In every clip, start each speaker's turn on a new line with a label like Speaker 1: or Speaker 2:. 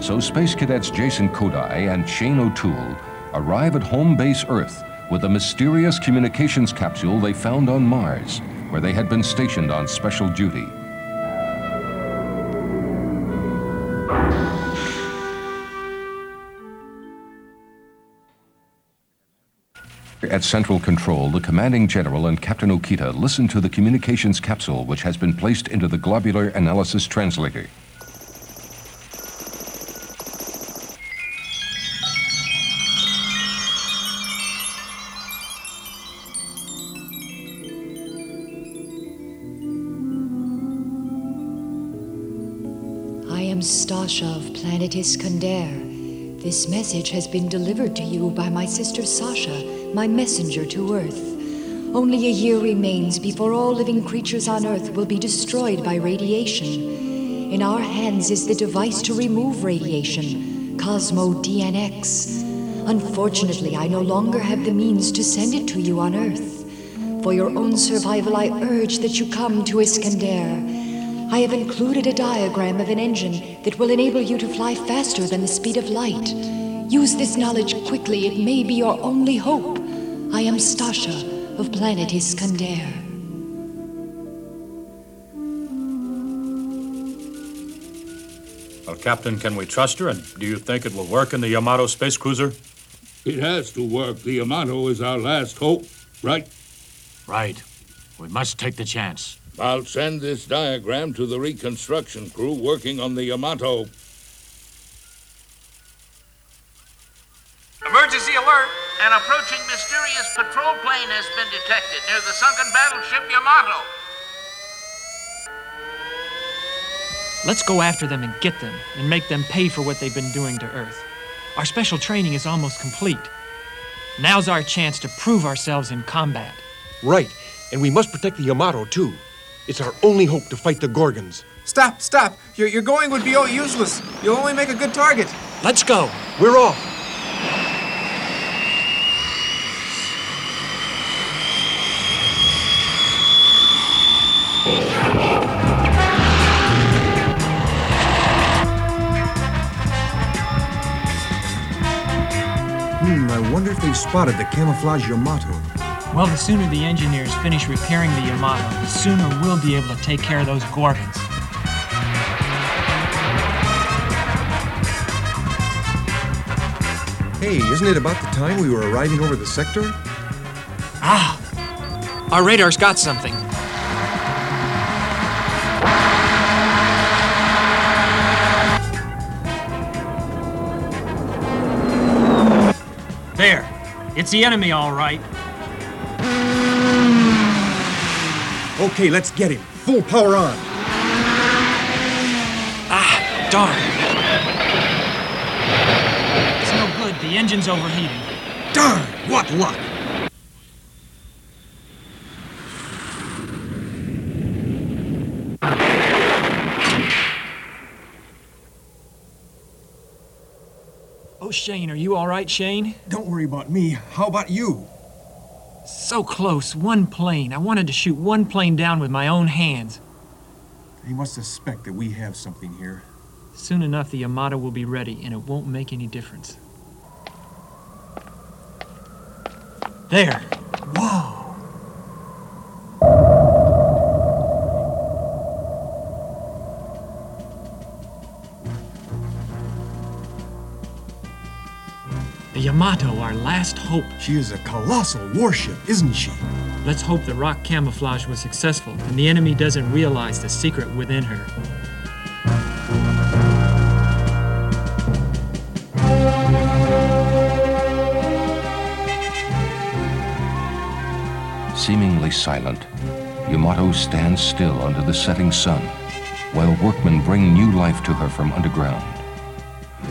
Speaker 1: So Space Cadets Jason Kodai and Shane O'Toole arrive at home base Earth with a mysterious communications capsule they found on Mars, where they had been stationed on special duty. At Central Control, the commanding general and Captain Okita listen to the communications capsule which has been placed into the globular analysis translator.
Speaker 2: Stasha of planet Iskandar. This message has been delivered to you by my sister Sasha, my messenger to Earth. Only a year remains before all living creatures on Earth will be destroyed by radiation. In our hands is the device to remove radiation, Cosmo DNX. Unfortunately, I no longer have the means to send it to you on Earth. For your own survival, I urge that you come to Iskandar. I have included a diagram of an engine that will enable you to fly faster than the speed of light. Use this knowledge quickly, it may be your only hope. I am Stasha of planet Iskandar.
Speaker 3: Well, Captain, can we trust her? And do you think it will work in the Yamato space cruiser?
Speaker 4: It has to work. The Yamato is our last hope, right?
Speaker 5: Right. We must take the chance.
Speaker 4: I'll send this diagram to the reconstruction crew working on the Yamato.
Speaker 6: Emergency alert! An approaching mysterious patrol plane has been detected near the sunken battleship Yamato.
Speaker 7: Let's go after them and get them, and make them pay for what they've been doing to Earth. Our special training is almost complete. Now's our chance to prove ourselves in combat.
Speaker 8: Right, and we must protect the Yamato, too. It's our only hope to fight the Gorgons.
Speaker 9: Stop, stop. Your, your going would be all useless. You'll only make a good target.
Speaker 7: Let's go.
Speaker 8: We're off.
Speaker 10: Hmm, I wonder if they've spotted the camouflage Yamato.
Speaker 7: Well, the sooner the engineers finish repairing the Yamato, the sooner we'll be able to take care of those Gorgons.
Speaker 10: Hey, isn't it about the time we were arriving over the sector?
Speaker 7: Ah! Our radar's got something. There. It's the enemy, all right.
Speaker 10: Okay, let's get him. Full power on.
Speaker 7: Ah, darn. It's no good. The engine's overheating.
Speaker 10: Darn! What luck!
Speaker 7: Oh, Shane, are you all right, Shane?
Speaker 10: Don't worry about me. How about you?
Speaker 7: So close. One plane. I wanted to shoot one plane down with my own hands.
Speaker 10: They must suspect that we have something here.
Speaker 7: Soon enough, the Yamato will be ready, and it won't make any difference. There. Our last hope.
Speaker 10: She is a colossal warship, isn't she?
Speaker 7: Let's hope the rock camouflage was successful and the enemy doesn't realize the secret within her.
Speaker 1: Seemingly silent, Yamato stands still under the setting sun, while workmen bring new life to her from underground.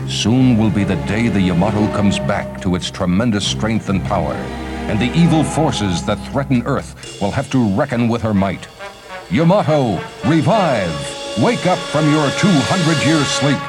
Speaker 1: Soon will be the day the Yamato comes back to its tremendous strength and power, and the evil forces that threaten Earth will have to reckon with her might. Yamato, revive! Wake up from your 200 year sleep!